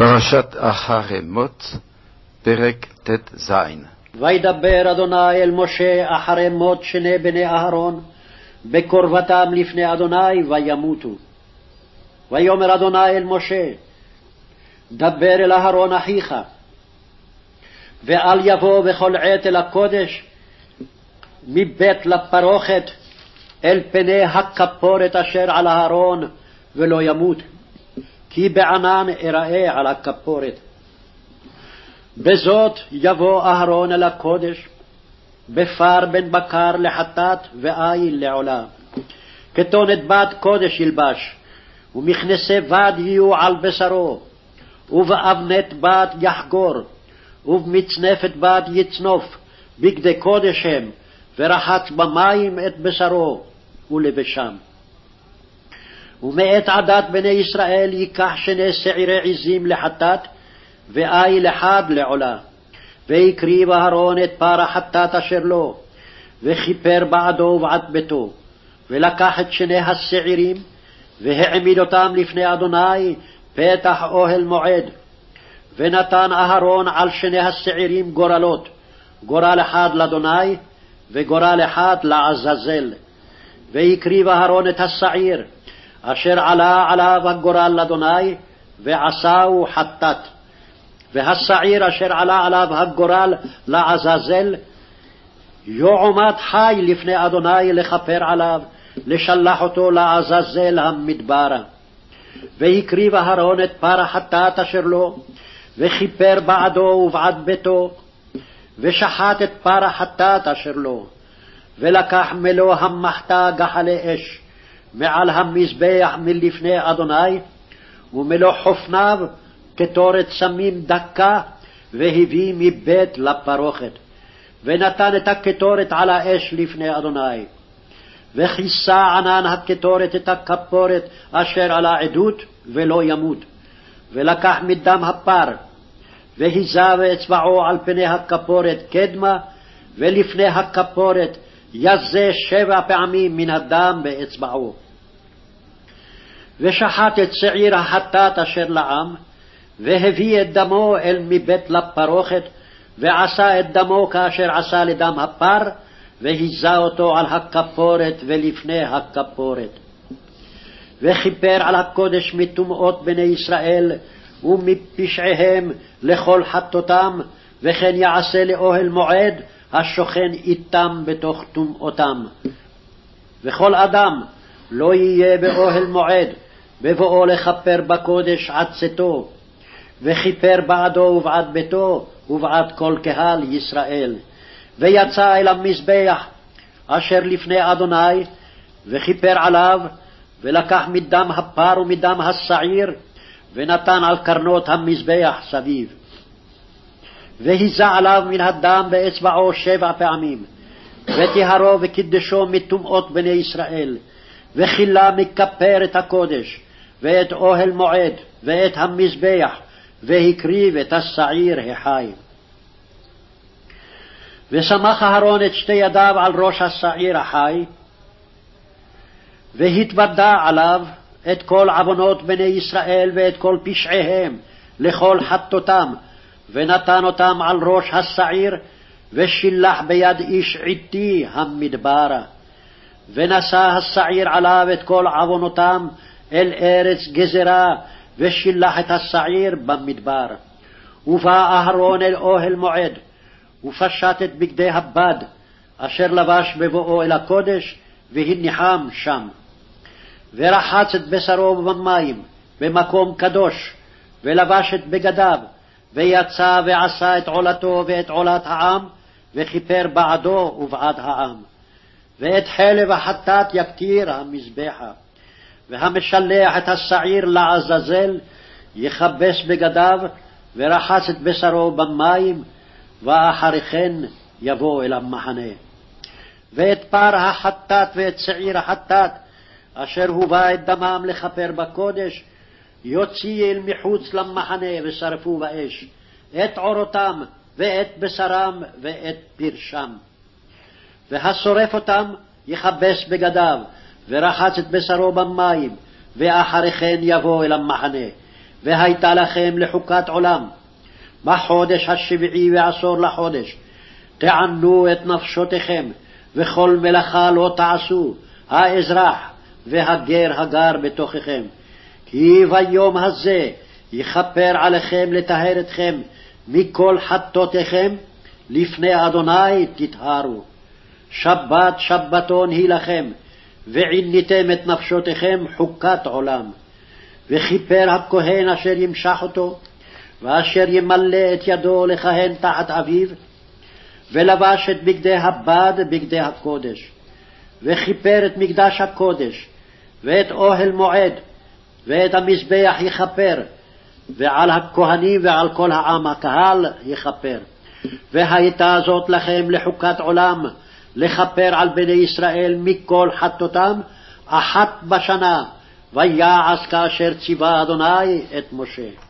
פרשת אחרי מות, פרק ט"ז וידבר אדוני אל משה אחרי מות שני בני אהרון בקרבתם לפני אדוני וימותו. ויאמר אדוני אל משה דבר אל אהרון אחיך ואל יבוא בכל עת אל הקודש מבית לפרוכת אל פני הכפורת אשר על אהרון ולא ימות. כי בענן אראה על הכפורת. בזאת יבוא אהרון אל הקודש, בפר בן בקר לחטאת ואיל לעולה. כתונת בד קודש ילבש, ומכנסי בד יהיו על בשרו, ובאבנת בד יחגור, ובמצנפת בד יצנוף, בגדי קודש הם, ורחץ במים את בשרו, ולבשם. ומאת עדת בני ישראל ייקח שני שעירי עזים לחטאת, ואיל אחד לעולה. והקריב אהרון את פר החטאת אשר לו, וכיפר בעדו ובעד ביתו, ולקח את שני השעירים, והעמיד אותם לפני אדוני פתח אוהל מועד. ונתן אהרון על שני השעירים גורלות, גורל אחד לאדוני, וגורל אחד לעזאזל. והקריב אהרון את השעיר, אשר עלה עליו הגורל לאדוני, ועשהו חטאת. והשעיר אשר עלה עליו הגורל לעזאזל, יועמד חי לפני אדוני לכפר עליו, לשלח אותו לעזאזל המדברה. והקריב אהרון את פר החטאת אשר לו, וכיפר בעדו ובעד ביתו, ושחט את פר החטאת אשר לו, ולקח מלוא המחתה גחלי אש, מעל המזבח מלפני אדוני, ומלוא חופניו קטורת סמים דקה, והביא מבית לפרוכת, ונתן את הקטורת על האש לפני אדוני. וכיסה ענן הקטורת את הכפורת אשר על העדות, ולא ימות. ולקח מדם הפר, והיזה באצבעו על פני הכפורת קדמה, ולפני הכפורת יזה שבע פעמים מן הדם באצבעו. ושחט את שעיר החטאת אשר לעם, והביא את דמו אל מבית לפרוכת, ועשה את דמו כאשר עשה לדם הפר, והיזה אותו על הכפורת ולפני הכפורת. וכיפר על הקודש מטומאות בני ישראל ומפשעיהם לכל חטאותם, וכן יעשה לאוהל מועד השוכן איתם בתוך טומאותם. וכל אדם לא יהיה באוהל מועד, בבואו לכפר בקודש עד צאתו, וכיפר בעדו ובעד ביתו ובעד כל קהל ישראל. ויצא אל המזבח אשר לפני אדוני, וכיפר עליו, ולקח מדם הפר ומדם השעיר, ונתן על קרנות המזבח סביב. והיזה עליו מן הדם באצבעו שבע פעמים, וטיהרו וקידשו מטומאות בני ישראל, וכילה מכפר את הקודש, ואת אוהל מועד, ואת המזבח, והקריב את השעיר החי. וסמך אהרון את שתי ידיו על ראש השעיר החי, והתוודה עליו את כל עוונות בני ישראל ואת כל פשעיהם, לכל חטאותם, ונתן אותם על ראש השעיר, ושילח ביד איש עתי המדברה. ונשא השעיר עליו את כל עוונותם אל ארץ גזרה, ושילח את השעיר במדבר. ובא אהרון אל אוהל מועד, ופשט את בגדי הבד, אשר לבש בבואו אל הקודש, והניחם שם. ורחץ את בשרו במים, במקום קדוש, ולבש את בגדיו, ויצא ועשה את עולתו ואת עולת העם, וכיפר בעדו ובעד העם. ואת חלב החטאת יקטיר המזבחה. והמשלח את השעיר לעזאזל, יכבס בגדיו, ורחץ את בשרו במים, ואחרי כן יבוא אל המחנה. ואת פר החטאת ואת שעיר החטאת, אשר הובא את דמם לכפר בקודש, יוציא אל מחוץ למחנה ושרפו באש, את עורותם ואת בשרם ואת פרשם. והשורף אותם יכבס בגדיו, ורחץ את בשרו במים, ואחרי כן יבוא אל המחנה, והייתה לכם לחוקת עולם. בחודש השביעי ועשור לחודש, תענו את נפשותיכם, וכל מלאכה לא תעשו, האזרח והגר הגר בתוככם. כי ביום הזה יכפר עליכם לטהר אתכם מכל חטאותיכם, לפני אדוני תטהרו. שבת שבתון היא לכם, ועיניתם את נפשותיכם חוקת עולם. וכיפר הכהן אשר ימשח אותו, ואשר ימלא את ידו לכהן תחת אביו, ולבש את בגדי הבד בגדי הקודש. וכיפר את מקדש הקודש, ואת אוהל מועד, ואת המזבח יכפר, ועל הכהנים ועל כל העם הקהל יכפר. והייתה זאת לכם לחוקת עולם, לכפר על בני ישראל מכל חטאותם, אחת בשנה, ויעש כאשר ציווה אדוני את משה.